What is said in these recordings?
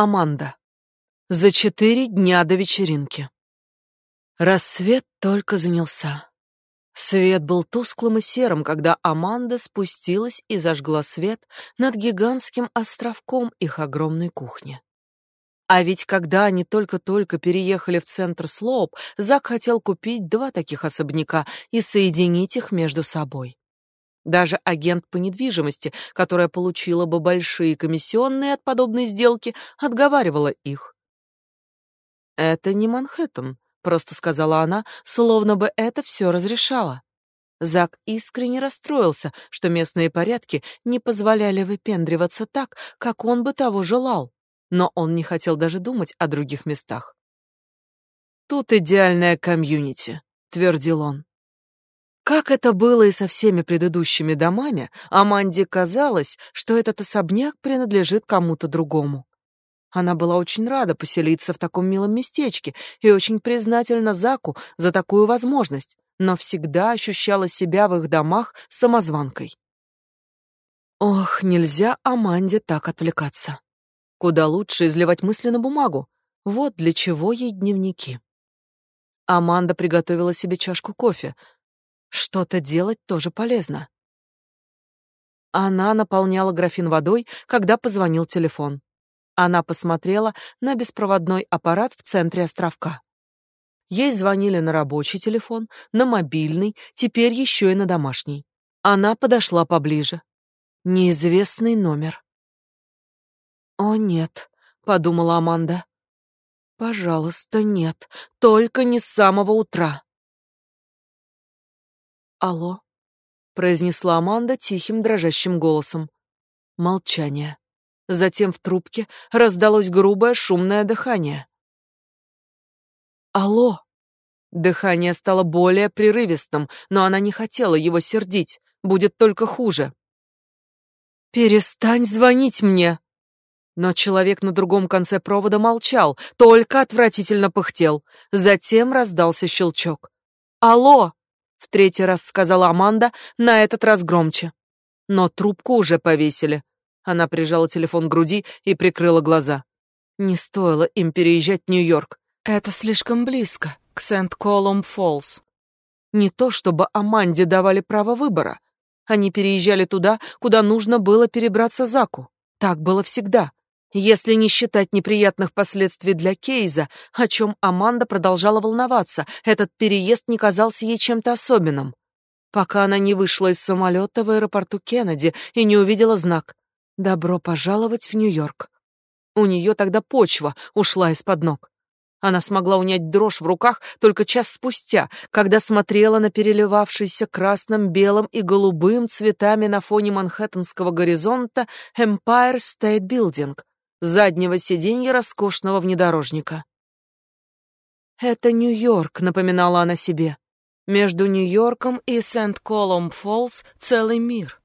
Аманда. За четыре дня до вечеринки. Рассвет только занялся. Свет был тусклым и серым, когда Аманда спустилась и зажгла свет над гигантским островком их огромной кухни. А ведь когда они только-только переехали в центр Слоуп, Зак хотел купить два таких особняка и соединить их между собой. Даже агент по недвижимости, которая получила бы большие комиссионные от подобной сделки, отговаривала их. «Это не Манхэттен», — просто сказала она, словно бы это все разрешало. Зак искренне расстроился, что местные порядки не позволяли выпендриваться так, как он бы того желал, но он не хотел даже думать о других местах. «Тут идеальная комьюнити», — твердил он. Как это было и со всеми предыдущими домами, Аманде казалось, что этот особняк принадлежит кому-то другому. Она была очень рада поселиться в таком милом местечке и очень признательна Заку за такую возможность, но всегда ощущала себя в их домах самозванкой. Ох, нельзя Аманде так отвлекаться. Куда лучше изливать мысли на бумагу. Вот для чего ей дневники. Аманда приготовила себе чашку кофе, что-то делать тоже полезно. Она наполняла графин водой, когда позвонил телефон. Она посмотрела на беспроводной аппарат в центре островка. Ей звонили на рабочий телефон, на мобильный, теперь еще и на домашний. Она подошла поближе. Неизвестный номер. «О, нет», — подумала Аманда. «Пожалуйста, нет, только не с самого утра». «Алло», — произнесла Аманда тихим дрожащим голосом. Молчание. Затем в трубке раздалось грубое шумное дыхание. «Алло!» Дыхание стало более прерывистым, но она не хотела его сердить. Будет только хуже. «Перестань звонить мне!» Но человек на другом конце провода молчал, только отвратительно пыхтел. Затем раздался щелчок. «Алло!» В третий раз сказала Аманда, на этот раз громче. Но трубку уже повесили. Она прижала телефон к груди и прикрыла глаза. Не стоило им переезжать в Нью-Йорк. Это слишком близко к Сент-Колумб-Фоллс. Не то чтобы Аманде давали право выбора. Они переезжали туда, куда нужно было перебраться Заку. Так было всегда. Если не считать неприятных последствий для Кейза, о чем Аманда продолжала волноваться, этот переезд не казался ей чем-то особенным. Пока она не вышла из самолета в аэропорту Кеннеди и не увидела знак «Добро пожаловать в Нью-Йорк». У нее тогда почва ушла из-под ног. Она смогла унять дрожь в руках только час спустя, когда смотрела на переливавшийся красным, белым и голубым цветами на фоне манхэттенского горизонта Empire State Building, заднего сиденья роскошного внедорожника. «Это Нью-Йорк», — напоминала она себе. «Между Нью-Йорком и Сент-Колумб-Фоллс целый мир».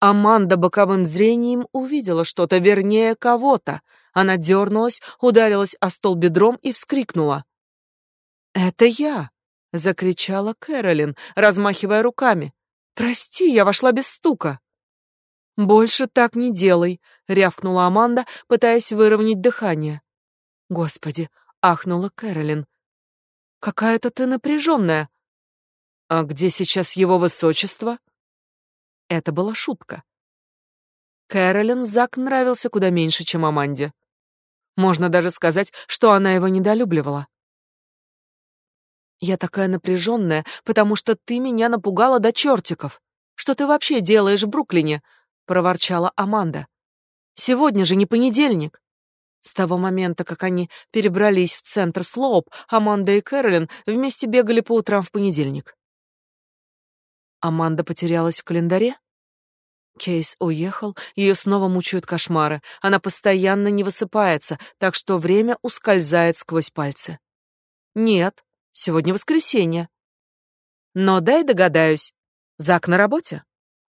Аманда боковым зрением увидела что-то, вернее, кого-то. Она дернулась, ударилась о стол бедром и вскрикнула. «Это я!» — закричала Кэролин, размахивая руками. «Прости, я вошла без стука». «Больше так не делай», — рявкнула Аманда, пытаясь выровнять дыхание. «Господи!» — ахнула Кэролин. «Какая-то ты напряженная». «А где сейчас его высочество?» Это была шутка. Кэролин Зак нравился куда меньше, чем Аманде. Можно даже сказать, что она его недолюбливала. «Я такая напряженная, потому что ты меня напугала до чертиков. Что ты вообще делаешь в Бруклине?» проворчала Аманда. Сегодня же не понедельник. С того момента, как они перебрались в центр Слоуп, Аманда и Кэролин вместе бегали по утрам в понедельник. Аманда потерялась в календаре? Кейс уехал, ее снова мучают кошмары. Она постоянно не высыпается, так что время ускользает сквозь пальцы. Нет, сегодня воскресенье. Но дай догадаюсь. Зак на работе?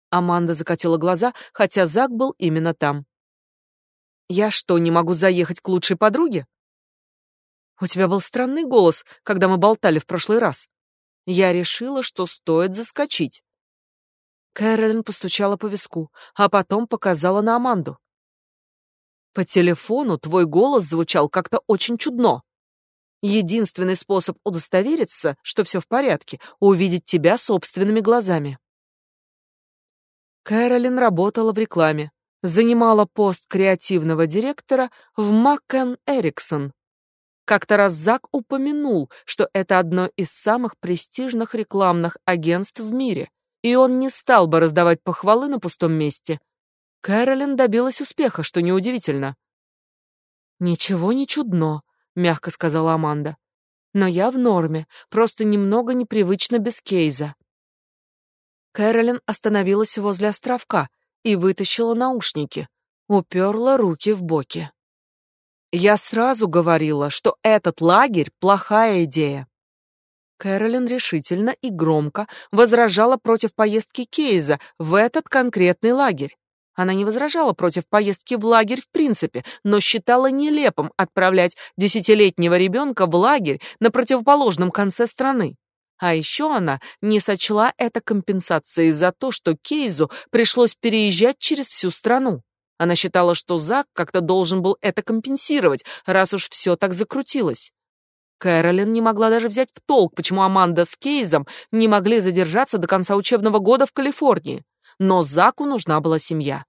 Аманда закатила глаза, хотя Зак был именно там. Я что, не могу заехать к лучшей подруге? У тебя был странный голос, когда мы болтали в прошлый раз. Я решила, что стоит заскочить. Кэролин постучала по виску, а потом показала на Аманду. По телефону твой голос звучал как-то очень чудно. Единственный способ удостовериться, что все в порядке, увидеть тебя собственными глазами. Кэролин работала в рекламе, занимала пост креативного директора в Маккен Эриксон. Как-то раз Зак упомянул, что это одно из самых престижных рекламных агентств в мире, и он не стал бы раздавать похвалы на пустом месте. Кэролин добилась успеха, что неудивительно. «Ничего не чудно», — мягко сказала Аманда. «Но я в норме, просто немного непривычно без Кейза». Кэролин остановилась возле островка и вытащила наушники, уперла руки в боки. Я сразу говорила, что этот лагерь плохая идея. Кэролин решительно и громко возражала против поездки Кейза в этот конкретный лагерь. Она не возражала против поездки в лагерь в принципе, но считала нелепым отправлять десятилетнего ребенка в лагерь на противоположном конце страны. А еще она не сочла это компенсацией за то, что Кейзу пришлось переезжать через всю страну. Она считала, что Зак как-то должен был это компенсировать, раз уж все так закрутилось. Кэролин не могла даже взять в толк, почему Аманда с Кейзом не могли задержаться до конца учебного года в Калифорнии. Но Заку нужна была семья.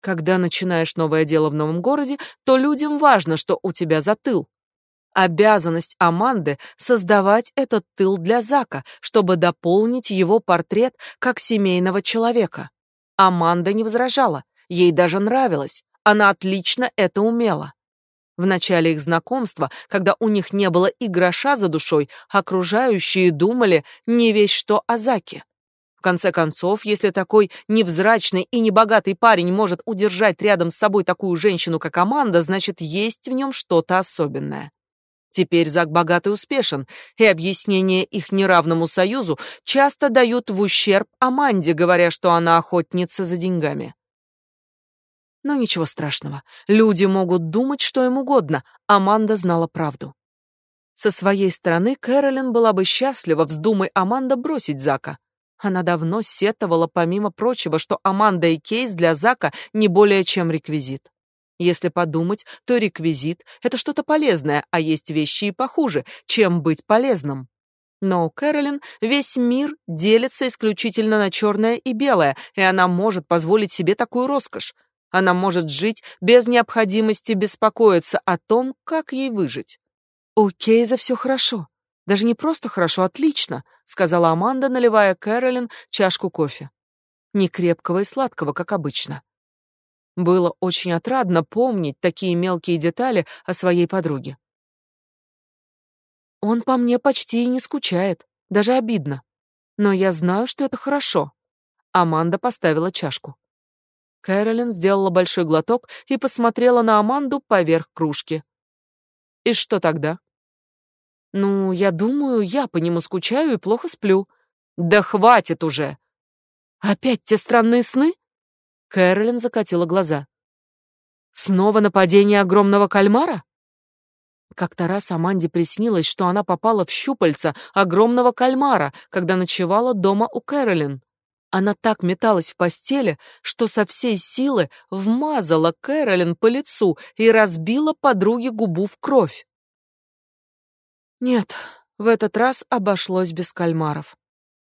Когда начинаешь новое дело в новом городе, то людям важно, что у тебя за тыл. Обязанность Аманды создавать этот тыл для Зака, чтобы дополнить его портрет как семейного человека. Аманда не возражала, ей даже нравилось. Она отлично это умела. В начале их знакомства, когда у них не было и гроша за душой, окружающие думали не весь что о Заке. В конце концов, если такой невзрачный и небогатый парень может удержать рядом с собой такую женщину, как Аманда, значит, есть в нем что-то особенное. Теперь Зак богат и успешен, и объяснения их неравному союзу часто дают в ущерб Аманде, говоря, что она охотница за деньгами. Но ничего страшного. Люди могут думать, что им угодно. Аманда знала правду. Со своей стороны Кэролин была бы счастлива, вздумай Аманда бросить Зака. Она давно сетовала, помимо прочего, что Аманда и Кейс для Зака не более чем реквизит. Если подумать, то реквизит — это что-то полезное, а есть вещи и похуже, чем быть полезным. Но у Кэролин весь мир делится исключительно на черное и белое, и она может позволить себе такую роскошь. Она может жить без необходимости беспокоиться о том, как ей выжить. У Кейза все хорошо. Даже не просто хорошо, отлично, сказала Аманда, наливая Кэролин чашку кофе. Не крепкого и сладкого, как обычно. Было очень отрадно помнить такие мелкие детали о своей подруге. Он по мне почти и не скучает, даже обидно. Но я знаю, что это хорошо. Аманда поставила чашку. Кэролин сделала большой глоток и посмотрела на Аманду поверх кружки. И что тогда? Ну, я думаю, я по нему скучаю и плохо сплю. Да хватит уже. Опять те странные сны? Кэролин закатила глаза. Снова нападение огромного кальмара? Как-то раз Аманде приснилось, что она попала в щупальца огромного кальмара, когда ночевала дома у Кэролин. Она так металась в постели, что со всей силы вмазала Кэролин по лицу и разбила подруге губу в кровь. Нет, в этот раз обошлось без кальмаров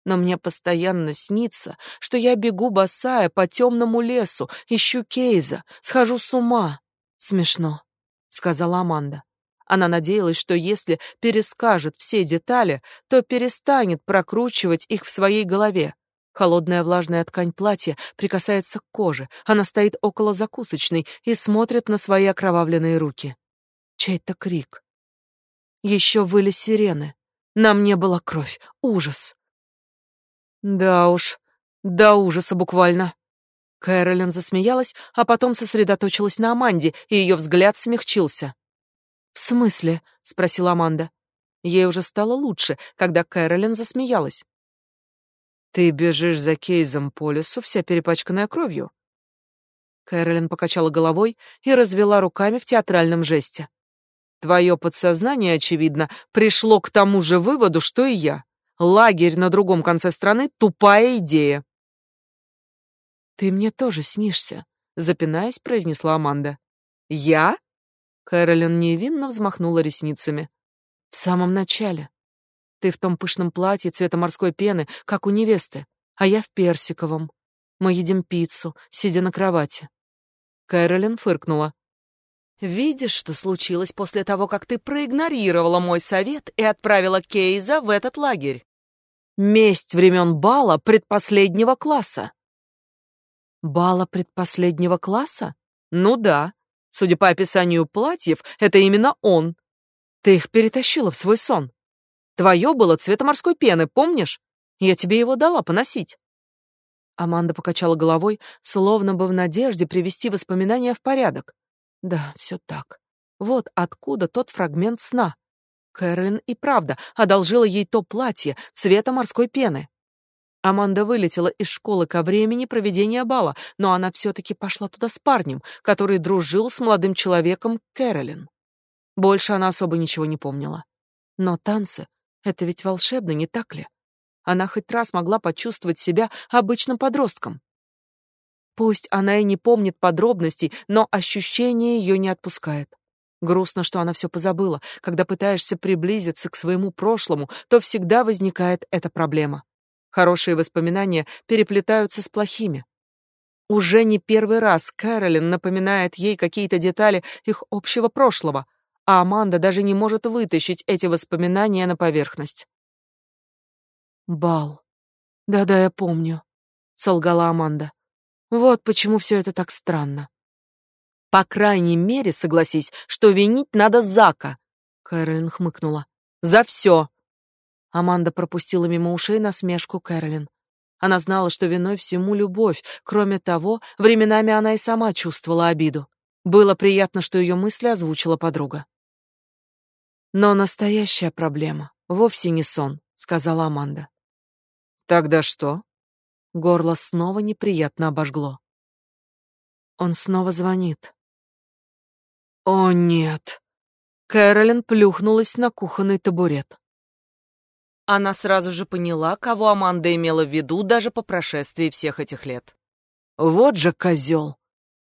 но мне постоянно снится, что я бегу босая по темному лесу, ищу Кейза, схожу с ума. Смешно, сказала Аманда. Она надеялась, что если перескажет все детали, то перестанет прокручивать их в своей голове. Холодная влажная ткань платья прикасается к коже. Она стоит около закусочной и смотрит на свои окровавленные руки. Чей-то крик. Еще выли сирены. На мне была кровь. Ужас. Да уж, до ужаса буквально. Кэролин засмеялась, а потом сосредоточилась на Аманде, и ее взгляд смягчился. «В смысле?» — спросила Аманда. Ей уже стало лучше, когда Кэролин засмеялась. «Ты бежишь за Кейзом по лесу, вся перепачканная кровью?» Кэролин покачала головой и развела руками в театральном жесте. «Твое подсознание, очевидно, пришло к тому же выводу, что и я. Лагерь на другом конце страны — тупая идея. «Ты мне тоже снишься», — запинаясь, произнесла Аманда. Я? Кэролин невинно взмахнула ресницами. В самом начале. Ты в том пышном платье цвета морской пены, как у невесты, а я в персиковом. Мы едим пиццу, сидя на кровати. Кэролин фыркнула. Видишь, что случилось после того, как ты проигнорировала мой совет и отправила Кейза в этот лагерь? Месть времен бала предпоследнего класса. Бала предпоследнего класса? Ну да. Судя по описанию платьев, это именно он. Ты их перетащила в свой сон. Твое было цвета морской пены, помнишь? Я тебе его дала поносить. Аманда покачала головой, словно бы в надежде привести воспоминания в порядок. Да, все так. Вот откуда тот фрагмент сна. Кэролин и правда одолжила ей то платье цвета морской пены. Аманда вылетела из школы ко времени проведения бала, но она все-таки пошла туда с парнем, который дружил с молодым человеком Кэролин. Больше она особо ничего не помнила. Но танцы — это ведь волшебно, не так ли? Она хоть раз могла почувствовать себя обычным подростком. Пусть она и не помнит подробностей, но ощущение ее не отпускает. Грустно, что она все позабыла. Когда пытаешься приблизиться к своему прошлому, то всегда возникает эта проблема. Хорошие воспоминания переплетаются с плохими. Уже не первый раз Кэролин напоминает ей какие-то детали их общего прошлого, а Аманда даже не может вытащить эти воспоминания на поверхность. Бал. Да-да, я помню, солгала Аманда. Вот почему все это так странно. По крайней мере, согласись, что винить надо Зака. Кэролин хмыкнула. За все. Аманда пропустила мимо ушей насмешку Кэролин. Она знала, что виной всему любовь. Кроме того, временами она и сама чувствовала обиду. Было приятно, что ее мысли озвучила подруга. Но настоящая проблема вовсе не сон, сказала Аманда. Тогда что? Горло снова неприятно обожгло. Он снова звонит. О нет. Кэролин плюхнулась на кухонный табурет. Она сразу же поняла, кого Аманда имела в виду даже по прошествии всех этих лет. Вот же козел!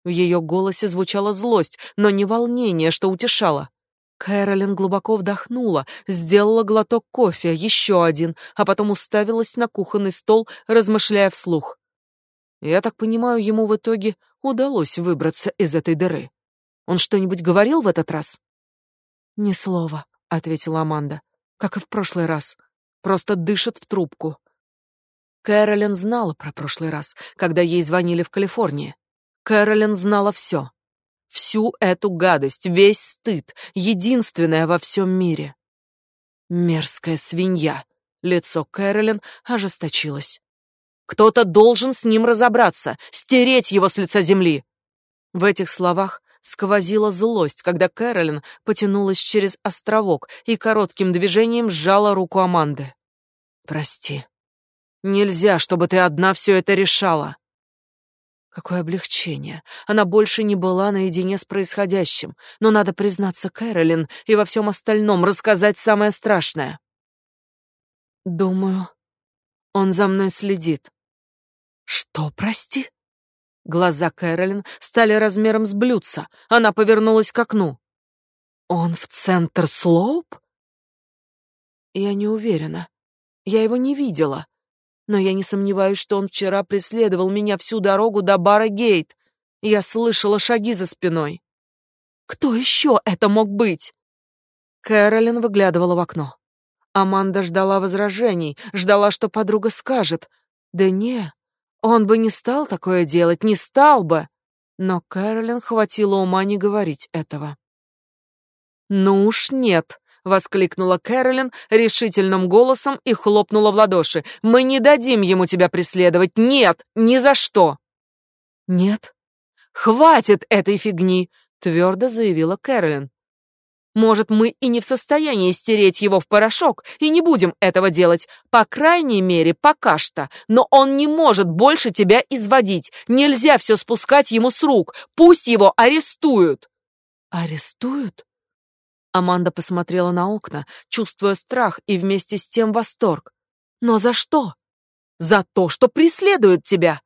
В ее голосе звучала злость, но не волнение, что утешало. Кэролин глубоко вдохнула, сделала глоток кофе, еще один, а потом уставилась на кухонный стол, размышляя вслух. Я так понимаю, ему в итоге удалось выбраться из этой дыры. Он что-нибудь говорил в этот раз? Ни слова, ответила Аманда. Как и в прошлый раз. Просто дышит в трубку. Кэролин знала про прошлый раз, когда ей звонили в Калифорнии. Кэролин знала все всю эту гадость, весь стыд, единственное во всем мире. Мерзкая свинья. Лицо Кэролин ожесточилось. Кто-то должен с ним разобраться, стереть его с лица земли. В этих словах сквозила злость, когда Кэролин потянулась через островок и коротким движением сжала руку Аманды. Прости. Нельзя, чтобы ты одна все это решала. Какое облегчение. Она больше не была наедине с происходящим. Но надо признаться Кэролин и во всем остальном рассказать самое страшное. Думаю, он за мной следит. Что, прости? Глаза Кэролин стали размером с блюдца. Она повернулась к окну. Он в центр Слоуп? Я не уверена. Я его не видела но я не сомневаюсь, что он вчера преследовал меня всю дорогу до бара Гейт. Я слышала шаги за спиной. Кто еще это мог быть? Кэролин выглядывала в окно. Аманда ждала возражений, ждала, что подруга скажет. Да не, он бы не стал такое делать, не стал бы. Но Кэролин хватило ума не говорить этого. Ну уж нет, воскликнула Кэролин решительным голосом и хлопнула в ладоши. Мы не дадим ему тебя преследовать. Нет, ни за что. Нет. Хватит этой фигни, твердо заявила Кэролин. Может, мы и не в состоянии стереть его в порошок, и не будем этого делать, по крайней мере, пока что. Но он не может больше тебя изводить. Нельзя все спускать ему с рук. Пусть его арестуют. Арестуют? Аманда посмотрела на окна, чувствуя страх и вместе с тем восторг. Но за что? За то, что преследуют тебя.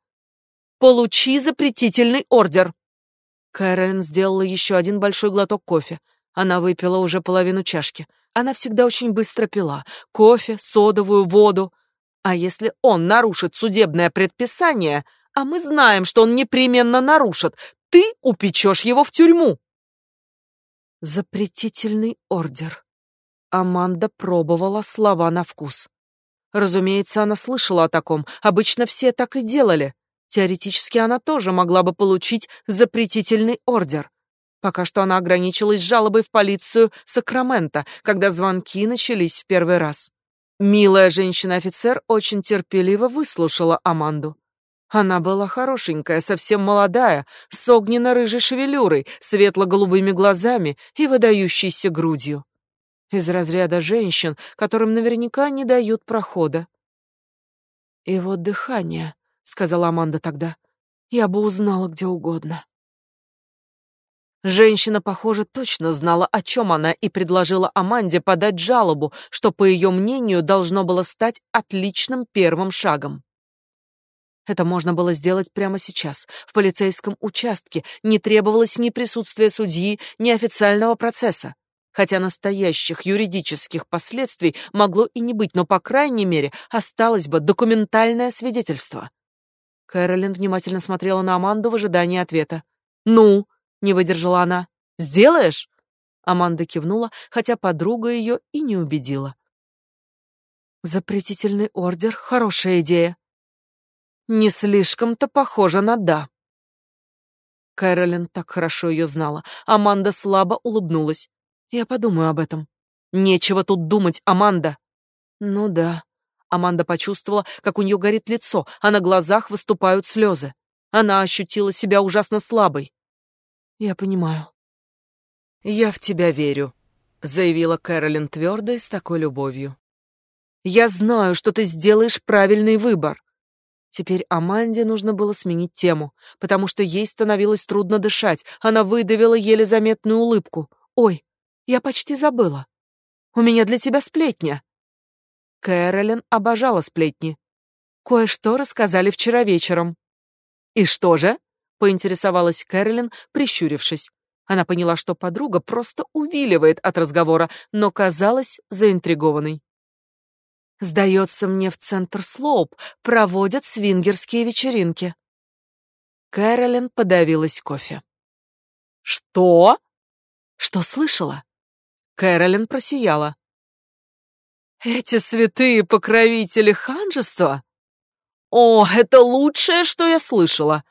Получи запретительный ордер. Кэролин сделала еще один большой глоток кофе. Она выпила уже половину чашки. Она всегда очень быстро пила кофе, содовую воду. А если он нарушит судебное предписание, а мы знаем, что он непременно нарушит, ты упечешь его в тюрьму. Запретительный ордер. Аманда пробовала слова на вкус. Разумеется, она слышала о таком. Обычно все так и делали. Теоретически она тоже могла бы получить запретительный ордер. Пока что она ограничилась жалобой в полицию Сакрамента, когда звонки начались в первый раз. Милая женщина-офицер очень терпеливо выслушала Аманду. Она была хорошенькая, совсем молодая, с огненно-рыжей шевелюрой, светло-голубыми глазами и выдающейся грудью. Из разряда женщин, которым наверняка не дают прохода. И вот дыхание, сказала Аманда тогда. Я бы узнала где угодно. Женщина, похоже, точно знала, о чем она, и предложила Аманде подать жалобу, что, по ее мнению, должно было стать отличным первым шагом. Это можно было сделать прямо сейчас, в полицейском участке, не требовалось ни присутствия судьи, ни официального процесса. Хотя настоящих юридических последствий могло и не быть, но, по крайней мере, осталось бы документальное свидетельство. Кэролин внимательно смотрела на Аманду в ожидании ответа. «Ну?» — не выдержала она. «Сделаешь?» Аманда кивнула, хотя подруга ее и не убедила. «Запретительный ордер — хорошая идея». «Не слишком-то похоже на «да». Кэролин так хорошо ее знала. Аманда слабо улыбнулась. «Я подумаю об этом». «Нечего тут думать, Аманда». «Ну да», Аманда почувствовала, как у нее горит лицо, а на глазах выступают слезы. Она ощутила себя ужасно слабой. Я понимаю. Я в тебя верю, заявила Кэролин твердо и с такой любовью. Я знаю, что ты сделаешь правильный выбор. Теперь Аманде нужно было сменить тему, потому что ей становилось трудно дышать. Она выдавила еле заметную улыбку. Ой, я почти забыла. У меня для тебя сплетня. Кэролин обожала сплетни. Кое-что рассказали вчера вечером. И что же? поинтересовалась Кэролин, прищурившись. Она поняла, что подруга просто увиливает от разговора, но казалась заинтригованной. Сдается мне, в центр Слоуп проводят свингерские вечеринки. Кэролин подавилась кофе. Что? Что слышала? Кэролин просияла. Эти святые покровители ханжества? О, это лучшее, что я слышала.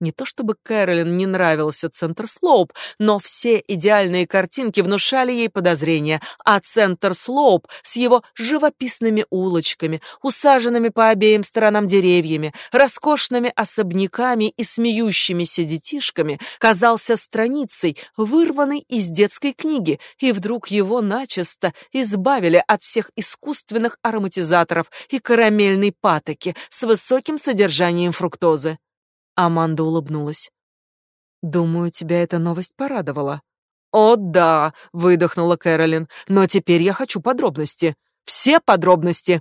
Не то чтобы Кэролин не нравился Центр Слоуп, но все идеальные картинки внушали ей подозрения, а Центр Слоуп с его живописными улочками, усаженными по обеим сторонам деревьями, роскошными особняками и смеющимися детишками казался страницей, вырванной из детской книги, и вдруг его начисто избавили от всех искусственных ароматизаторов и карамельной патоки с высоким содержанием фруктозы. Аманда улыбнулась. Думаю, тебя эта новость порадовала. О, да, выдохнула Кэролин. Но теперь я хочу подробности. Все подробности.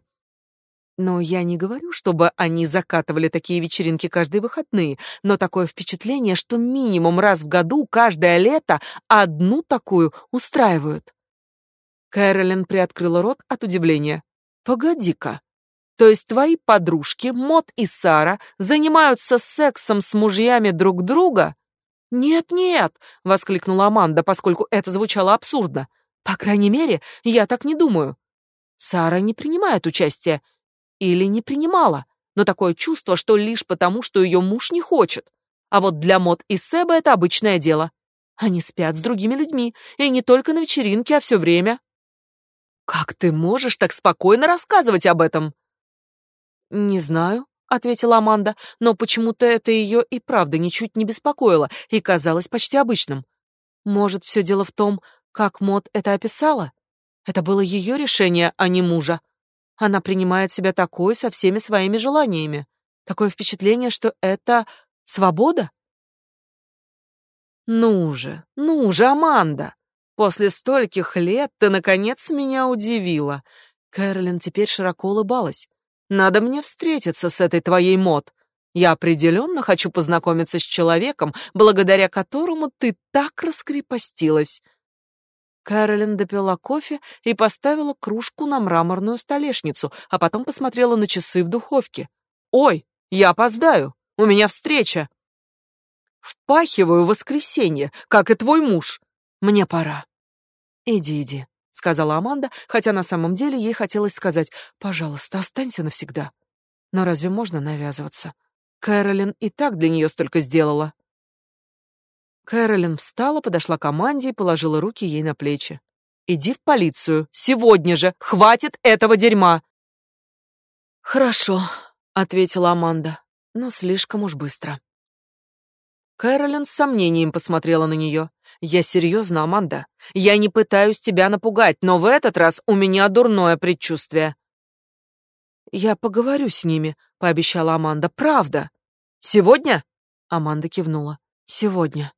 Но я не говорю, чтобы они закатывали такие вечеринки каждые выходные, но такое впечатление, что минимум раз в году каждое лето одну такую устраивают. Кэролин приоткрыла рот от удивления. Погоди-ка. То есть твои подружки Мот и Сара занимаются сексом с мужьями друг друга? Нет-нет, воскликнула Аманда, поскольку это звучало абсурдно. По крайней мере, я так не думаю. Сара не принимает участия или не принимала, но такое чувство, что лишь потому, что ее муж не хочет. А вот для Мот и Себа это обычное дело. Они спят с другими людьми, и не только на вечеринке, а все время. Как ты можешь так спокойно рассказывать об этом? Не знаю, ответила Аманда, но почему-то это ее и правда ничуть не беспокоило и казалось почти обычным. Может, все дело в том, как Мод это описала? Это было ее решение, а не мужа. Она принимает себя такой со всеми своими желаниями. Такое впечатление, что это свобода. Ну же, ну же, Аманда. После стольких лет ты наконец меня удивила. Кэролин теперь широко улыбалась. Надо мне встретиться с этой твоей мод. Я определенно хочу познакомиться с человеком, благодаря которому ты так раскрепостилась. Кэролин допила кофе и поставила кружку на мраморную столешницу, а потом посмотрела на часы в духовке. «Ой, я опоздаю! У меня встреча!» «Впахиваю воскресенье, как и твой муж. Мне пора». «Иди, иди», — сказала Аманда, хотя на самом деле ей хотелось сказать «пожалуйста, останься навсегда». Но разве можно навязываться? Кэролин и так для нее столько сделала. Кэролин встала, подошла к Аманде и положила руки ей на плечи. «Иди в полицию. Сегодня же. Хватит этого дерьма!» «Хорошо», — ответила Аманда, — «но слишком уж быстро». Кэролин с сомнением посмотрела на нее. «Я серьезно, Аманда. Я не пытаюсь тебя напугать, но в этот раз у меня дурное предчувствие». «Я поговорю с ними», — пообещала Аманда. «Правда». «Сегодня?» — Аманда кивнула. «Сегодня».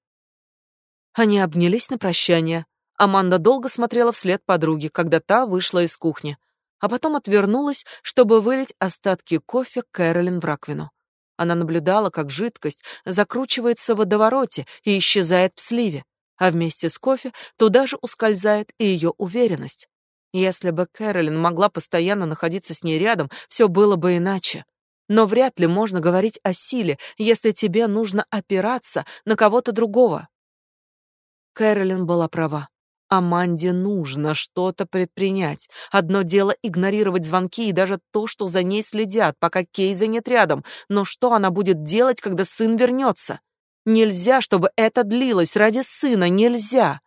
Они обнялись на прощание. Аманда долго смотрела вслед подруге, когда та вышла из кухни, а потом отвернулась, чтобы вылить остатки кофе Кэролин в раковину. Она наблюдала, как жидкость закручивается в водовороте и исчезает в сливе, а вместе с кофе туда же ускользает и ее уверенность. Если бы Кэролин могла постоянно находиться с ней рядом, все было бы иначе. Но вряд ли можно говорить о силе, если тебе нужно опираться на кого-то другого. Кэролин была права. Аманде нужно что-то предпринять. Одно дело игнорировать звонки и даже то, что за ней следят, пока Кейза нет рядом. Но что она будет делать, когда сын вернется? Нельзя, чтобы это длилось. Ради сына нельзя.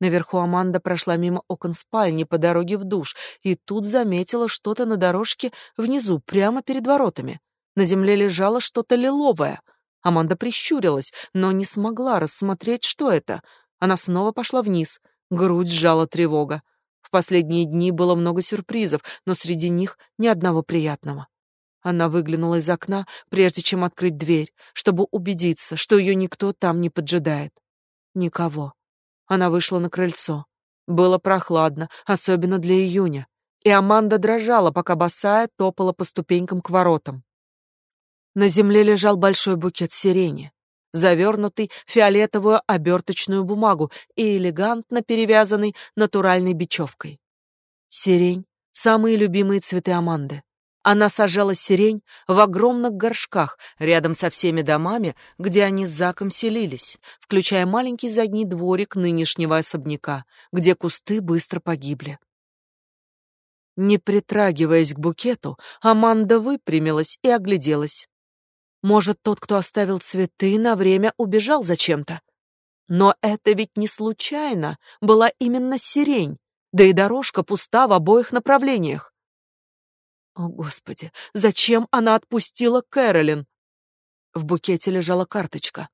Наверху Аманда прошла мимо окон спальни по дороге в душ и тут заметила что-то на дорожке внизу, прямо перед воротами. На земле лежало что-то лиловое — Аманда прищурилась, но не смогла рассмотреть, что это. Она снова пошла вниз. Грудь сжала тревога. В последние дни было много сюрпризов, но среди них ни одного приятного. Она выглянула из окна, прежде чем открыть дверь, чтобы убедиться, что ее никто там не поджидает. Никого. Она вышла на крыльцо. Было прохладно, особенно для июня, и Аманда дрожала, пока босая топала по ступенькам к воротам. На земле лежал большой букет сирени, завернутый в фиолетовую оберточную бумагу и элегантно перевязанный натуральной бечевкой. Сирень — самые любимые цветы Аманды. Она сажала сирень в огромных горшках рядом со всеми домами, где они с Заком селились, включая маленький задний дворик нынешнего особняка, где кусты быстро погибли. Не притрагиваясь к букету, Аманда выпрямилась и огляделась. Может, тот, кто оставил цветы, на время убежал зачем-то. Но это ведь не случайно была именно сирень, да и дорожка пуста в обоих направлениях. О, Господи, зачем она отпустила Кэролин? В букете лежала карточка.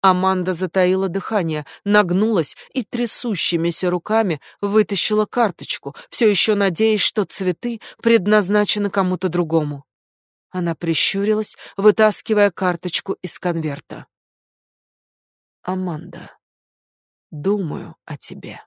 Аманда затаила дыхание, нагнулась и трясущимися руками вытащила карточку, все еще надеясь, что цветы предназначены кому-то другому. Она прищурилась, вытаскивая карточку из конверта. Аманда, думаю о тебе.